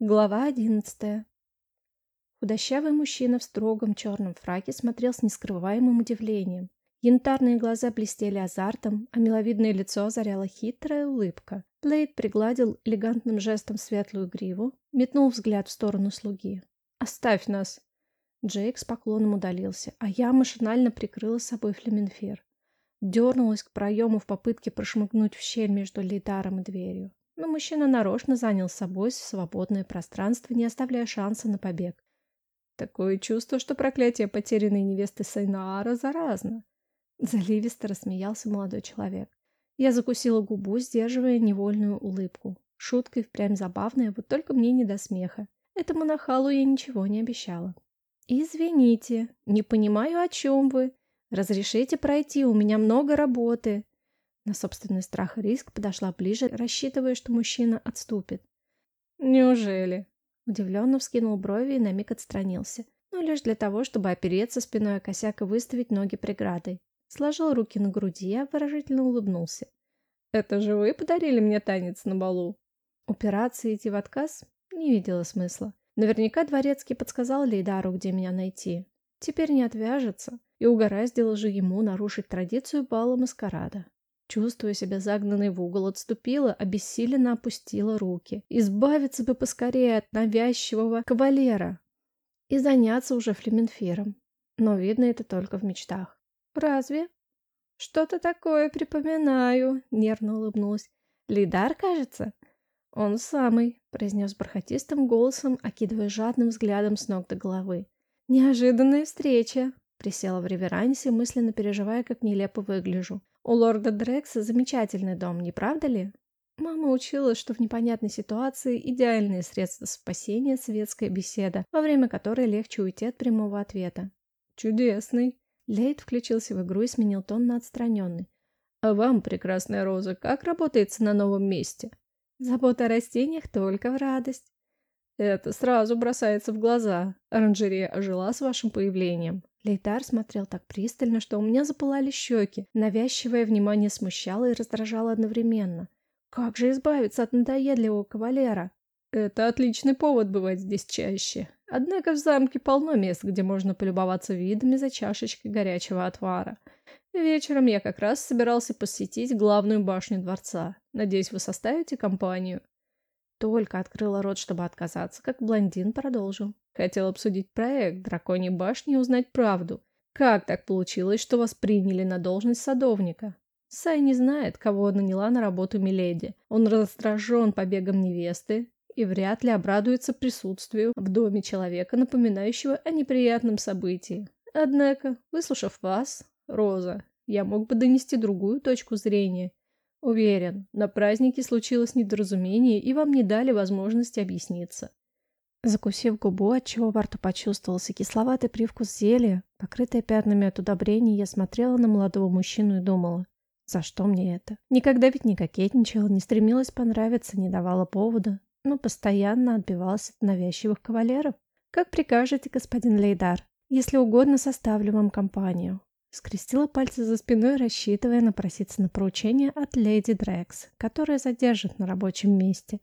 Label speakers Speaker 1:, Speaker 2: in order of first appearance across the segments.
Speaker 1: Глава одиннадцатая. Худощавый мужчина в строгом черном фраке смотрел с нескрываемым удивлением. Янтарные глаза блестели азартом, а миловидное лицо озаряла хитрая улыбка. Блейд пригладил элегантным жестом светлую гриву, метнул взгляд в сторону слуги. «Оставь нас!» Джейк с поклоном удалился, а я машинально прикрыла собой флеменфер. Дернулась к проему в попытке прошмыгнуть в щель между лейдаром и дверью но мужчина нарочно занял собой свободное пространство, не оставляя шанса на побег. Такое чувство, что проклятие потерянной невесты Сайнаара заразно. Заливисто рассмеялся молодой человек. Я закусила губу, сдерживая невольную улыбку. Шутка и впрямь забавная, вот только мне не до смеха. Этому нахалу я ничего не обещала. «Извините, не понимаю, о чем вы. Разрешите пройти, у меня много работы», на собственный страх и риск подошла ближе, рассчитывая, что мужчина отступит. «Неужели?» Удивленно вскинул брови и на миг отстранился. Но лишь для того, чтобы опереться спиной о косяк и выставить ноги преградой. Сложил руки на груди, а выражительно улыбнулся. «Это же вы подарили мне танец на балу?» Упираться и идти в отказ не видела смысла. Наверняка Дворецкий подсказал Лейдару, где меня найти. Теперь не отвяжется, и угораздило же ему нарушить традицию бала маскарада. Чувствуя себя загнанной в угол, отступила, обессиленно опустила руки. Избавиться бы поскорее от навязчивого кавалера и заняться уже флеменфером. Но видно это только в мечтах. «Разве?» «Что-то такое припоминаю», — нервно улыбнулась. «Лидар, кажется?» «Он самый», — произнес бархатистым голосом, окидывая жадным взглядом с ног до головы. «Неожиданная встреча», — присела в реверансе, мысленно переживая, как нелепо выгляжу. У лорда Дрекса замечательный дом, не правда ли? Мама учила, что в непонятной ситуации идеальное средство спасения – светская беседа, во время которой легче уйти от прямого ответа. «Чудесный!» Лейд включился в игру и сменил тон на отстраненный. «А вам, прекрасная Роза, как работается на новом месте?» «Забота о растениях только в радость». «Это сразу бросается в глаза. Оранжерея ожила с вашим появлением. Лейтар смотрел так пристально, что у меня запылали щеки. Навязчивое внимание смущало и раздражало одновременно. Как же избавиться от надоедливого кавалера? Это отличный повод бывать здесь чаще. Однако в замке полно мест, где можно полюбоваться видами за чашечкой горячего отвара. Вечером я как раз собирался посетить главную башню дворца. Надеюсь, вы составите компанию. Только открыла рот, чтобы отказаться, как блондин продолжил. Хотел обсудить проект Драконьей башни и узнать правду. Как так получилось, что вас приняли на должность садовника? Сай не знает, кого наняла на работу Миледи. Он раздражен побегом невесты и вряд ли обрадуется присутствию в доме человека, напоминающего о неприятном событии. Однако, выслушав вас, Роза, я мог бы донести другую точку зрения. Уверен, на празднике случилось недоразумение, и вам не дали возможности объясниться. Закусив губу, отчего во рту почувствовался кисловатый привкус зелья, покрытая пятнами от удобрений, я смотрела на молодого мужчину и думала, за что мне это? Никогда ведь не кокетничала, не стремилась понравиться, не давала повода, но постоянно отбивалась от навязчивых кавалеров. Как прикажете, господин Лейдар? Если угодно, составлю вам компанию. Скрестила пальцы за спиной, рассчитывая напроситься на поручение от леди Дрекс, которая задержит на рабочем месте.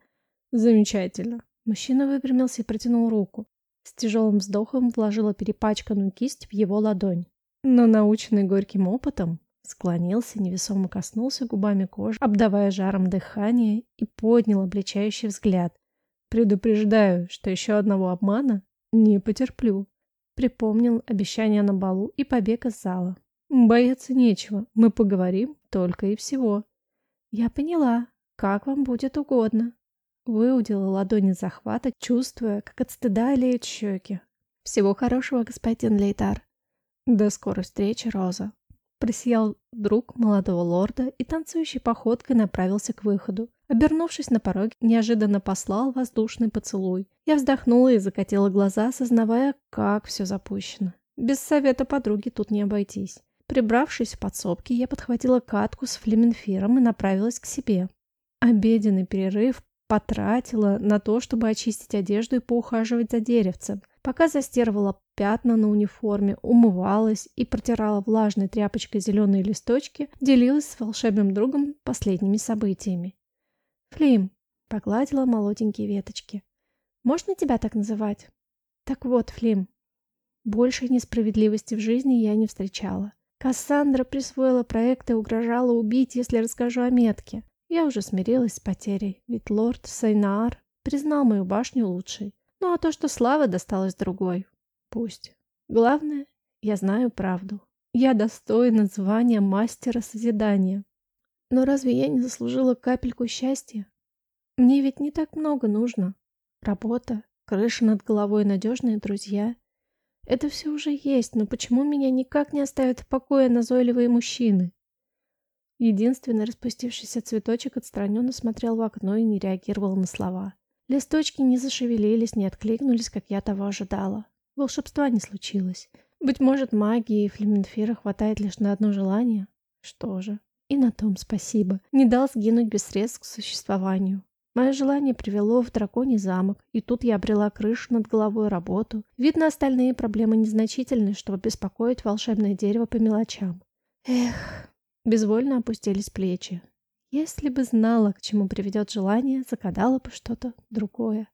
Speaker 1: Замечательно. Мужчина выпрямился и протянул руку. С тяжелым вздохом вложила перепачканную кисть в его ладонь. Но наученный горьким опытом, склонился, невесомо коснулся губами кожи, обдавая жаром дыхание и поднял обличающий взгляд. «Предупреждаю, что еще одного обмана не потерплю». Припомнил обещание на балу и побег из зала. «Бояться нечего, мы поговорим только и всего». «Я поняла. Как вам будет угодно», Выудила ладони захвата, чувствуя, как от стыда леют щеки. «Всего хорошего, господин Лейтар!» «До скорой встречи, Роза!» Просиял друг молодого лорда и танцующей походкой направился к выходу. Обернувшись на пороге, неожиданно послал воздушный поцелуй. Я вздохнула и закатила глаза, осознавая, как все запущено. Без совета подруги тут не обойтись. Прибравшись в подсобке, я подхватила катку с флеменфиром и направилась к себе. Обеденный перерыв потратила на то, чтобы очистить одежду и поухаживать за деревцем. Пока застирывала пятна на униформе, умывалась и протирала влажной тряпочкой зеленые листочки, делилась с волшебным другом последними событиями. «Флим!» — погладила молоденькие веточки. Можно тебя так называть? Так вот, Флим, большей несправедливости в жизни я не встречала. Кассандра присвоила проект и угрожала убить, если расскажу о метке. Я уже смирилась с потерей, ведь лорд Сайнаар признал мою башню лучшей. Ну а то, что слава досталась другой, пусть. Главное, я знаю правду. Я достойна звания мастера созидания. Но разве я не заслужила капельку счастья? Мне ведь не так много нужно. Работа, крыша над головой, надежные друзья. Это все уже есть, но почему меня никак не оставят в покое назойливые мужчины? Единственный распустившийся цветочек отстраненно смотрел в окно и не реагировал на слова. Листочки не зашевелились, не откликнулись, как я того ожидала. Волшебства не случилось. Быть может, магии и флеменфира хватает лишь на одно желание? Что же, и на том спасибо. Не дал сгинуть без средств к существованию. Мое желание привело в драконий замок, и тут я обрела крышу над головой, работу. Видно, остальные проблемы незначительны, чтобы беспокоить волшебное дерево по мелочам. Эх, безвольно опустились плечи. Если бы знала, к чему приведет желание, загадала бы что-то другое.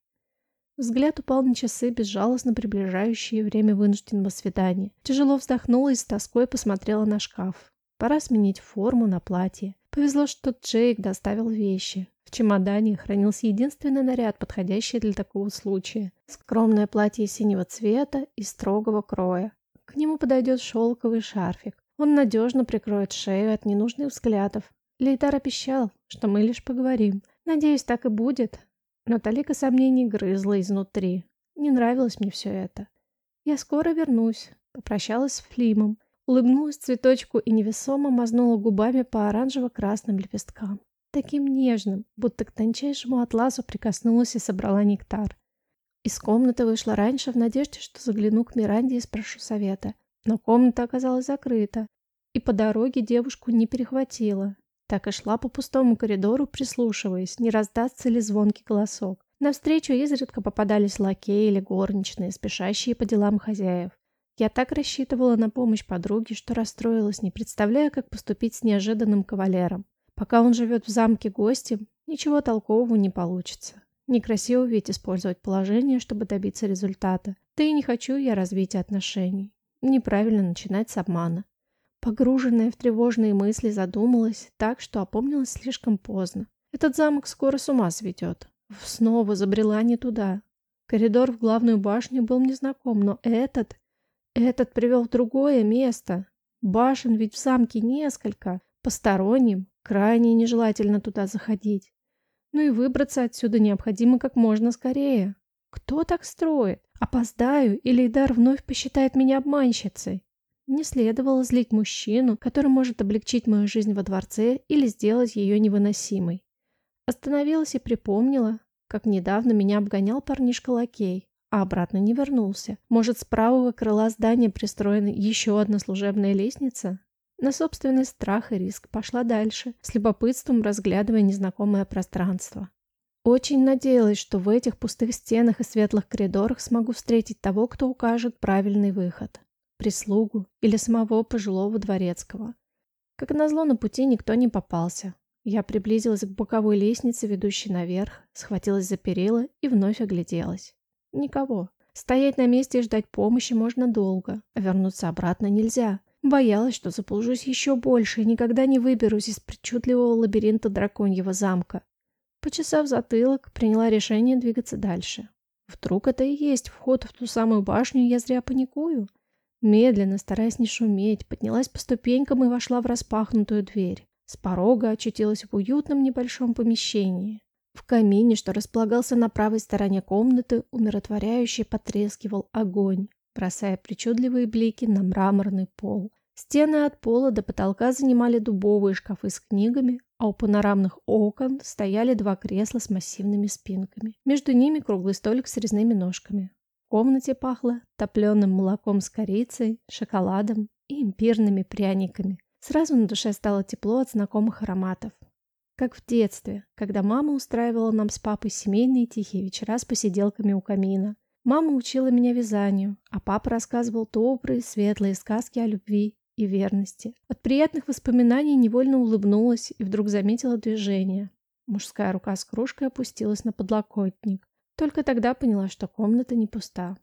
Speaker 1: Взгляд упал на часы, безжалостно приближающие время вынужденного свидания. Тяжело вздохнула и с тоской посмотрела на шкаф. Пора сменить форму на платье. Повезло, что Джейк доставил вещи. В чемодане хранился единственный наряд, подходящий для такого случая. Скромное платье синего цвета и строгого кроя. К нему подойдет шелковый шарфик. Он надежно прикроет шею от ненужных взглядов. Лейтар обещал, что мы лишь поговорим. Надеюсь, так и будет. Но талика сомнений грызла изнутри. Не нравилось мне все это. Я скоро вернусь. Попрощалась с Флимом. Улыбнулась цветочку и невесомо мазнула губами по оранжево-красным лепесткам таким нежным, будто к тончайшему атласу прикоснулась и собрала нектар. Из комнаты вышла раньше в надежде, что загляну к Миранде и спрошу совета. Но комната оказалась закрыта, и по дороге девушку не перехватила. Так и шла по пустому коридору, прислушиваясь, не раздастся ли звонкий голосок. Навстречу изредка попадались лакеи или горничные, спешащие по делам хозяев. Я так рассчитывала на помощь подруги, что расстроилась, не представляя, как поступить с неожиданным кавалером. Пока он живет в замке гостем, ничего толкового не получится. Некрасиво ведь использовать положение, чтобы добиться результата. Да и не хочу я развития отношений. Неправильно начинать с обмана. Погруженная в тревожные мысли задумалась так, что опомнилась слишком поздно. Этот замок скоро с ума сведет. Снова забрела не туда. Коридор в главную башню был мне знаком, но этот... Этот привел в другое место. Башен ведь в замке несколько. Посторонним Крайне нежелательно туда заходить. Ну и выбраться отсюда необходимо как можно скорее. Кто так строит? Опоздаю, или Идар вновь посчитает меня обманщицей? Не следовало злить мужчину, который может облегчить мою жизнь во дворце или сделать ее невыносимой. Остановилась и припомнила, как недавно меня обгонял парнишка-лакей, а обратно не вернулся. Может, с правого крыла здания пристроена еще одна служебная лестница? На собственный страх и риск пошла дальше, с любопытством разглядывая незнакомое пространство. Очень надеялась, что в этих пустых стенах и светлых коридорах смогу встретить того, кто укажет правильный выход. Прислугу или самого пожилого дворецкого. Как назло, на пути никто не попался. Я приблизилась к боковой лестнице, ведущей наверх, схватилась за перила и вновь огляделась. Никого. Стоять на месте и ждать помощи можно долго, а вернуться обратно нельзя. Боялась, что заблужусь еще больше и никогда не выберусь из причудливого лабиринта драконьего замка. Почесав затылок, приняла решение двигаться дальше. Вдруг это и есть вход в ту самую башню, я зря паникую? Медленно, стараясь не шуметь, поднялась по ступенькам и вошла в распахнутую дверь. С порога очутилась в уютном небольшом помещении. В камине, что располагался на правой стороне комнаты, умиротворяюще потрескивал огонь бросая причудливые блики на мраморный пол. Стены от пола до потолка занимали дубовые шкафы с книгами, а у панорамных окон стояли два кресла с массивными спинками. Между ними круглый столик с резными ножками. В комнате пахло топленым молоком с корицей, шоколадом и имбирными пряниками. Сразу на душе стало тепло от знакомых ароматов. Как в детстве, когда мама устраивала нам с папой семейные тихие вечера с посиделками у камина. Мама учила меня вязанию, а папа рассказывал добрые, светлые сказки о любви и верности. От приятных воспоминаний невольно улыбнулась и вдруг заметила движение. Мужская рука с кружкой опустилась на подлокотник. Только тогда поняла, что комната не пуста.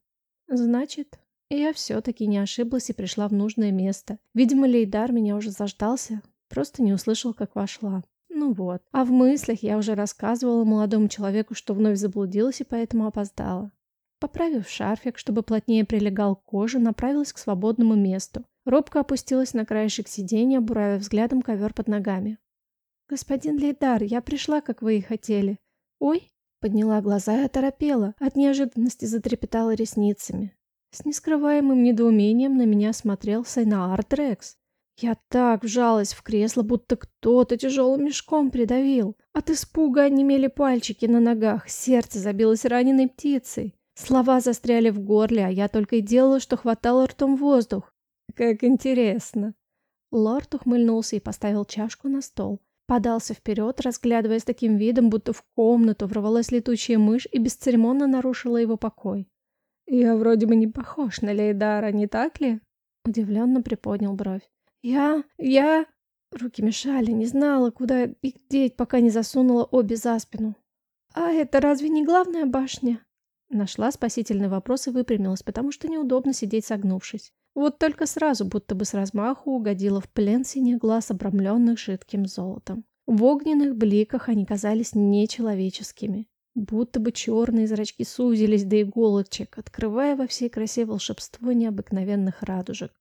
Speaker 1: Значит, я все-таки не ошиблась и пришла в нужное место. Видимо, Лейдар меня уже заждался, просто не услышал, как вошла. Ну вот. А в мыслях я уже рассказывала молодому человеку, что вновь заблудилась и поэтому опоздала. Поправив шарфик, чтобы плотнее прилегал к коже, направилась к свободному месту. Робко опустилась на краешек сиденья, буравя взглядом ковер под ногами. «Господин Лейдар, я пришла, как вы и хотели. Ой!» Подняла глаза и оторопела, от неожиданности затрепетала ресницами. С нескрываемым недоумением на меня смотрел Сайнаар Дрекс. Я так вжалась в кресло, будто кто-то тяжелым мешком придавил. От испуга онемели пальчики на ногах, сердце забилось раненой птицей. Слова застряли в горле, а я только и делала, что хватала ртом воздух. Как интересно. Лорд ухмыльнулся и поставил чашку на стол. Подался вперед, разглядывая с таким видом, будто в комнату ворвалась летучая мышь и бесцеремонно нарушила его покой. «Я вроде бы не похож на Лейдара, не так ли?» Удивленно приподнял бровь. «Я... я...» Руки мешали, не знала, куда их деть, пока не засунула обе за спину. «А это разве не главная башня?» Нашла спасительный вопрос и выпрямилась, потому что неудобно сидеть согнувшись. Вот только сразу, будто бы с размаху, угодила в плен синих глаз, обрамленных жидким золотом. В огненных бликах они казались нечеловеческими. Будто бы черные зрачки сузились до иголочек, открывая во всей красе волшебство необыкновенных радужек.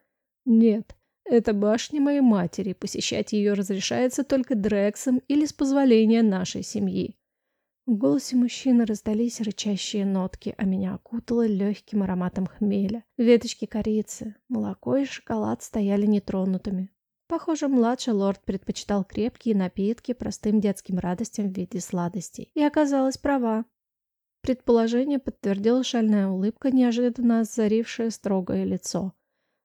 Speaker 1: Нет, это башня моей матери, посещать ее разрешается только Дрексом или с позволения нашей семьи. В голосе мужчины раздались рычащие нотки, а меня окутало легким ароматом хмеля. Веточки корицы, молоко и шоколад стояли нетронутыми. Похоже, младший лорд предпочитал крепкие напитки простым детским радостям в виде сладостей. И оказалась права. Предположение подтвердила шальная улыбка, неожиданно озарившая строгое лицо.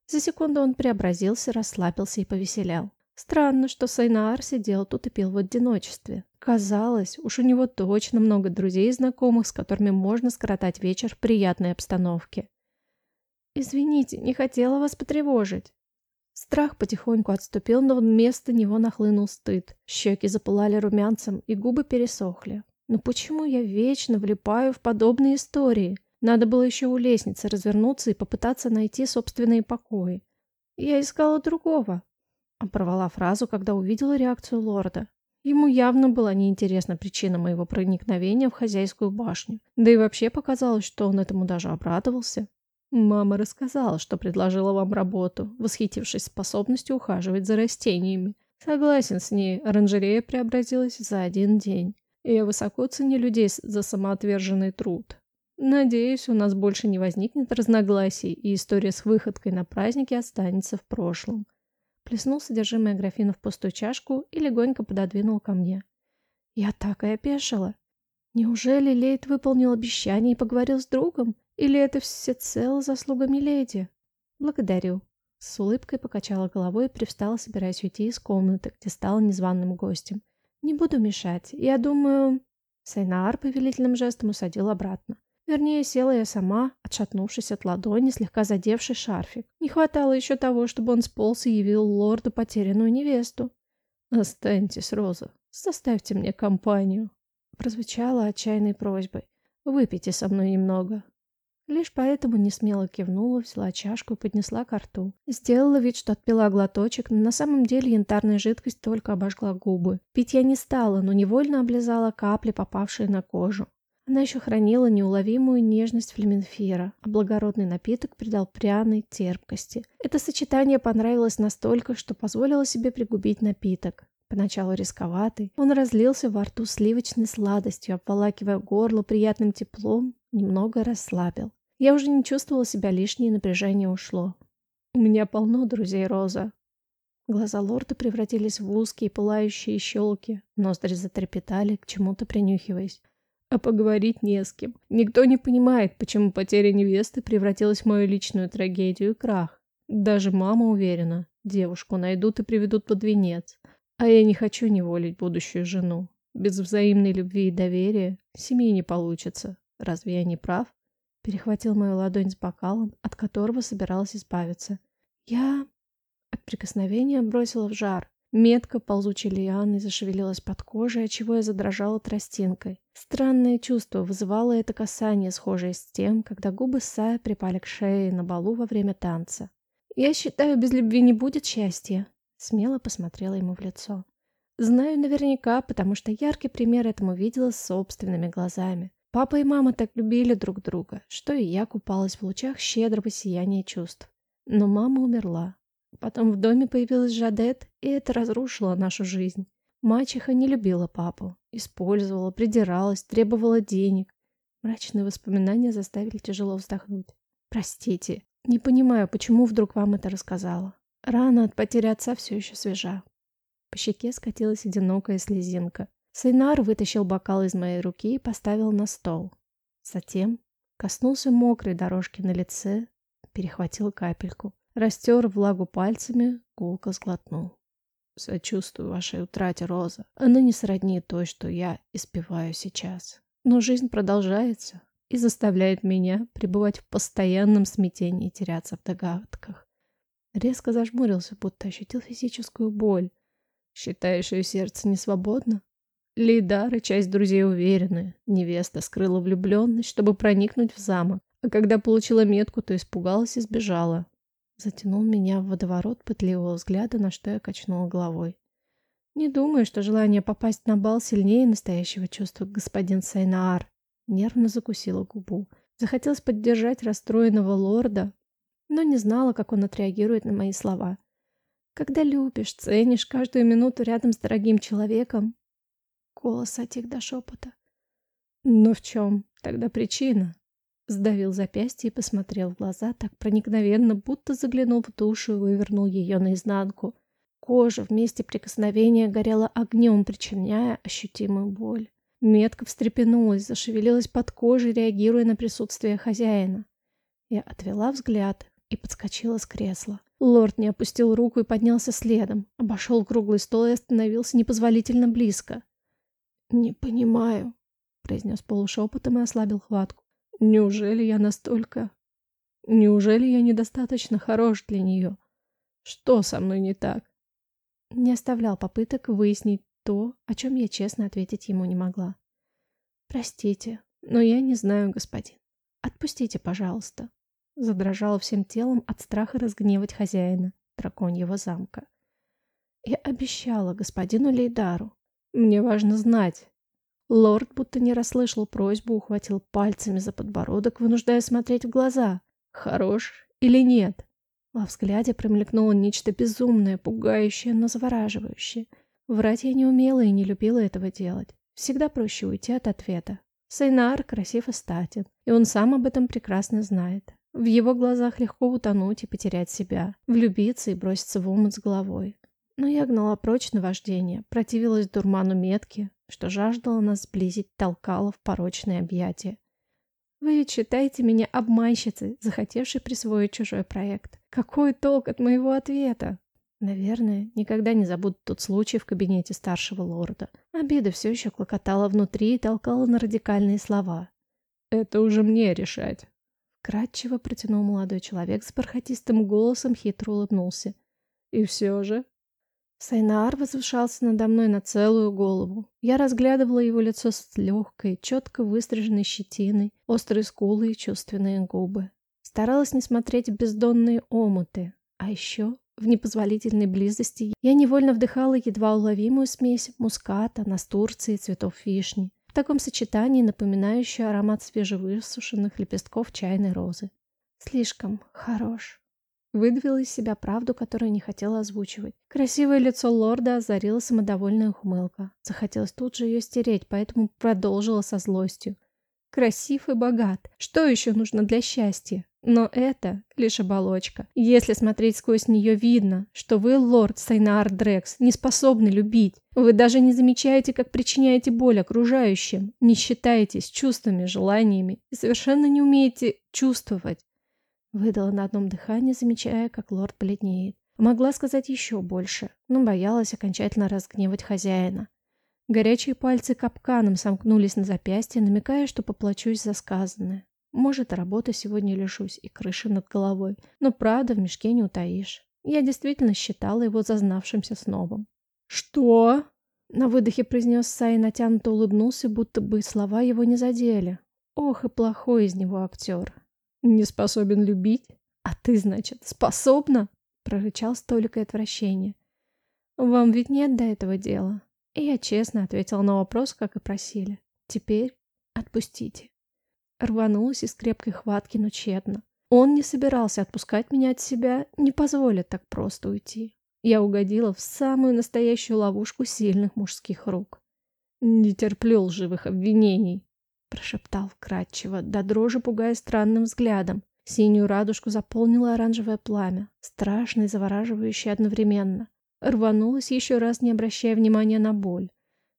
Speaker 1: За секунду он преобразился, расслабился и повеселял. Странно, что Сайнаар сидел тут и пил в одиночестве. Казалось, уж у него точно много друзей и знакомых, с которыми можно скоротать вечер в приятной обстановке. «Извините, не хотела вас потревожить». Страх потихоньку отступил, но вместо него нахлынул стыд. Щеки запылали румянцем, и губы пересохли. Но почему я вечно влипаю в подобные истории? Надо было еще у лестницы развернуться и попытаться найти собственные покои. Я искала другого. Оборвала фразу, когда увидела реакцию лорда. Ему явно была неинтересна причина моего проникновения в хозяйскую башню. Да и вообще показалось, что он этому даже обрадовался. Мама рассказала, что предложила вам работу, восхитившись способностью ухаживать за растениями. Согласен с ней, оранжерея преобразилась за один день. И я высоко ценю людей за самоотверженный труд. Надеюсь, у нас больше не возникнет разногласий, и история с выходкой на празднике останется в прошлом. Плеснул содержимое графина в пустую чашку и легонько пододвинул ко мне. Я так и опешила. Неужели Лейт выполнил обещание и поговорил с другом? Или это всецело заслуга Миледи? Благодарю. С улыбкой покачала головой и привстала, собираясь уйти из комнаты, где стала незваным гостем. Не буду мешать. Я думаю... Сайнаар повелительным жестом усадил обратно. Вернее, села я сама, отшатнувшись от ладони, слегка задевший шарфик. Не хватало еще того, чтобы он сполз и явил лорду потерянную невесту. «Останьтесь, Роза, составьте мне компанию», — прозвучало отчаянной просьбой. «Выпейте со мной немного». Лишь поэтому не смело кивнула, взяла чашку и поднесла ко рту. Сделала вид, что отпила глоточек, но на самом деле янтарная жидкость только обожгла губы. Пить я не стала, но невольно облизала капли, попавшие на кожу. Она еще хранила неуловимую нежность флеменфира, а благородный напиток придал пряной терпкости. Это сочетание понравилось настолько, что позволила себе пригубить напиток. Поначалу рисковатый, он разлился во рту сливочной сладостью, обволакивая горло приятным теплом, немного расслабил. Я уже не чувствовала себя лишнее, напряжение ушло. «У меня полно друзей, Роза». Глаза лорда превратились в узкие пылающие щелки, ноздри затрепетали, к чему-то принюхиваясь а поговорить не с кем. Никто не понимает, почему потеря невесты превратилась в мою личную трагедию и крах. Даже мама уверена, девушку найдут и приведут под венец. А я не хочу неволить будущую жену. Без взаимной любви и доверия семьи не получится. Разве я не прав? Перехватил мою ладонь с бокалом, от которого собиралась избавиться. Я от прикосновения бросила в жар. Метка ползучей лианы зашевелилась под кожей, отчего я задрожала тростинкой. Странное чувство вызывало это касание, схожее с тем, когда губы Сая припали к шее на балу во время танца. «Я считаю, без любви не будет счастья», — смело посмотрела ему в лицо. «Знаю наверняка, потому что яркий пример этому видела собственными глазами. Папа и мама так любили друг друга, что и я купалась в лучах щедрого сияния чувств. Но мама умерла, Потом в доме появилась Жадет, и это разрушило нашу жизнь. Мачеха не любила папу, использовала, придиралась, требовала денег. Мрачные воспоминания заставили тяжело вздохнуть. Простите, не понимаю, почему вдруг вам это рассказала. Рана от потери отца все еще свежа. По щеке скатилась одинокая слезинка. Сайнар вытащил бокал из моей руки и поставил на стол. Затем коснулся мокрой дорожки на лице, перехватил капельку. Растер влагу пальцами, гулко сглотнул. Сочувствую вашей утрате, Роза. Она не сродни той, что я испеваю сейчас. Но жизнь продолжается и заставляет меня пребывать в постоянном смятении и теряться в догадках. Резко зажмурился, будто ощутил физическую боль. Считаешь, ее сердце не свободно? Лейдар и часть друзей уверены. Невеста скрыла влюбленность, чтобы проникнуть в замок. А когда получила метку, то испугалась и сбежала затянул меня в водоворот пытливого взгляда, на что я качнула головой. Не думаю, что желание попасть на бал сильнее настоящего чувства господин Сайнаар. Нервно закусила губу. Захотелось поддержать расстроенного лорда, но не знала, как он отреагирует на мои слова. Когда любишь, ценишь каждую минуту рядом с дорогим человеком. Голос отих до шепота. Но в чем тогда причина? Сдавил запястье и посмотрел в глаза так проникновенно, будто заглянул в душу и вывернул ее наизнанку. Кожа в месте прикосновения горела огнем, причиняя ощутимую боль. Метка встрепенулась, зашевелилась под кожей, реагируя на присутствие хозяина. Я отвела взгляд и подскочила с кресла. Лорд не опустил руку и поднялся следом, обошел круглый стол и остановился непозволительно близко. «Не понимаю», — произнес полушепотом и ослабил хватку. Неужели я настолько... Неужели я недостаточно хорош для нее? Что со мной не так? Не оставлял попыток выяснить то, о чем я честно ответить ему не могла. Простите, но я не знаю, господин. Отпустите, пожалуйста. Задрожала всем телом от страха разгневать хозяина драконьего замка. Я обещала господину Лейдару. Мне важно знать, Лорд будто не расслышал просьбу, ухватил пальцами за подбородок, вынуждая смотреть в глаза. Хорош или нет? Во взгляде промелькнуло нечто безумное, пугающее, но завораживающее. Врать я не умела и не любила этого делать. Всегда проще уйти от ответа. Сайнар красив и статен, и он сам об этом прекрасно знает. В его глазах легко утонуть и потерять себя, влюбиться и броситься в омут с головой. Но я гнала прочь наваждение, противилась дурману метки, что жаждала нас сблизить, толкала в порочные объятия. Вы ведь считаете меня обманщицей, захотевшей присвоить чужой проект. Какой толк от моего ответа? Наверное, никогда не забуду тот случай в кабинете старшего лорда. Обида все еще клокотала внутри и толкала на радикальные слова. «Это уже мне решать», Кратчево протянул молодой человек с бархатистым голосом, хитро улыбнулся. «И все же, Сайнаар возвышался надо мной на целую голову. Я разглядывала его лицо с легкой, четко выстриженной щетиной, острые скулы и чувственные губы. Старалась не смотреть бездонные омуты. А еще в непозволительной близости я невольно вдыхала едва уловимую смесь муската, настурции и цветов вишни. В таком сочетании напоминающую аромат свежевысушенных лепестков чайной розы. Слишком хорош. Выдавила из себя правду, которую не хотела озвучивать. Красивое лицо лорда озарила самодовольная ухмылка. Захотелось тут же ее стереть, поэтому продолжила со злостью. Красив и богат. Что еще нужно для счастья? Но это лишь оболочка. Если смотреть сквозь нее, видно, что вы, лорд Сайнаар Дрекс, не способны любить. Вы даже не замечаете, как причиняете боль окружающим, не считаетесь чувствами, желаниями и совершенно не умеете чувствовать. Выдала на одном дыхании, замечая, как лорд бледнеет. Могла сказать еще больше, но боялась окончательно разгневать хозяина. Горячие пальцы капканом сомкнулись на запястье, намекая, что поплачусь за сказанное. Может, работы сегодня лишусь и крыши над головой, но правда в мешке не утаишь. Я действительно считала его зазнавшимся снобом. «Что?» На выдохе произнес Сай, натянуто улыбнулся, будто бы слова его не задели. Ох, и плохой из него актер. Не способен любить? А ты, значит, способна? Прорычал с толикой отвращения. Вам ведь нет до этого дела. И я честно ответила на вопрос, как и просили. Теперь отпустите. Рванулась из крепкой хватки, но тщетно. Он не собирался отпускать меня от себя, не позволит так просто уйти. Я угодила в самую настоящую ловушку сильных мужских рук. «Не терплю лживых обвинений», — прошептал вкратчиво, до дрожи пугая странным взглядом. Синюю радужку заполнило оранжевое пламя, страшное и завораживающее одновременно. Рванулась еще раз, не обращая внимания на боль.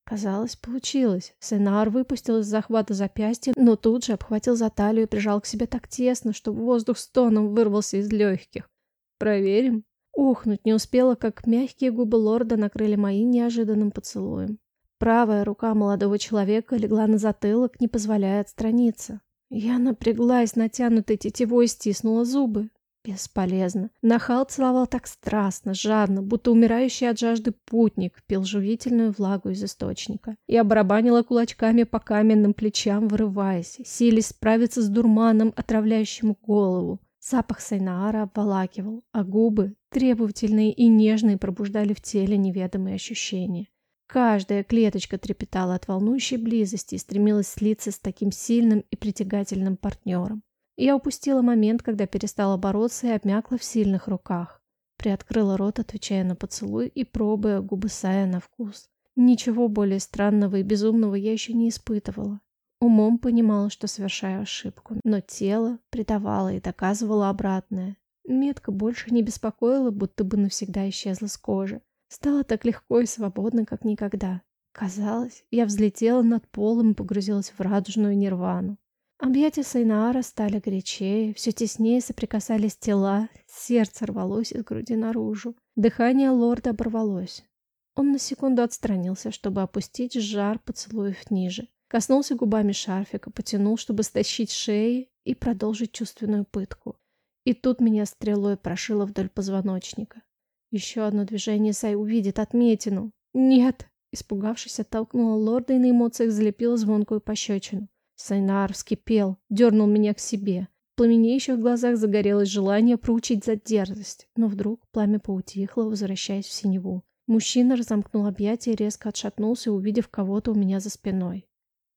Speaker 1: Казалось, получилось. Сенар выпустил из захвата запястье, но тут же обхватил за талию и прижал к себе так тесно, что воздух стоном вырвался из легких. «Проверим?» Ухнуть не успела, как мягкие губы лорда накрыли мои неожиданным поцелуем. Правая рука молодого человека легла на затылок, не позволяя отстраниться. Я напряглась, натянутой тетивой стиснула зубы. Бесполезно. Нахал целовал так страстно, жадно, будто умирающий от жажды путник пил живительную влагу из источника. Я барабанила кулачками по каменным плечам, вырываясь, силясь справиться с дурманом, отравляющим голову. Запах Сайнаара обволакивал, а губы, требовательные и нежные, пробуждали в теле неведомые ощущения. Каждая клеточка трепетала от волнующей близости и стремилась слиться с таким сильным и притягательным партнером. Я упустила момент, когда перестала бороться и обмякла в сильных руках. Приоткрыла рот, отвечая на поцелуй и пробуя губы Сая на вкус. Ничего более странного и безумного я еще не испытывала. Умом понимала, что совершаю ошибку, но тело предавало и доказывало обратное. Метка больше не беспокоила, будто бы навсегда исчезла с кожи. Стало так легко и свободно, как никогда. Казалось, я взлетела над полом и погрузилась в радужную нирвану. Объятия Сайнаара стали горячее, все теснее соприкасались тела, сердце рвалось из груди наружу. Дыхание лорда оборвалось. Он на секунду отстранился, чтобы опустить жар поцелуев ниже. Коснулся губами шарфика, потянул, чтобы стащить шеи и продолжить чувственную пытку. И тут меня стрелой прошило вдоль позвоночника. Еще одно движение Сай увидит отметину. «Нет!» Испугавшись, оттолкнула лорда и на эмоциях залепила звонкую пощечину. Сайнар вскипел, дернул меня к себе. В пламенеющих глазах загорелось желание проучить за дерзость, но вдруг пламя поутихло, возвращаясь в синеву. Мужчина разомкнул объятия резко отшатнулся, увидев кого-то у меня за спиной.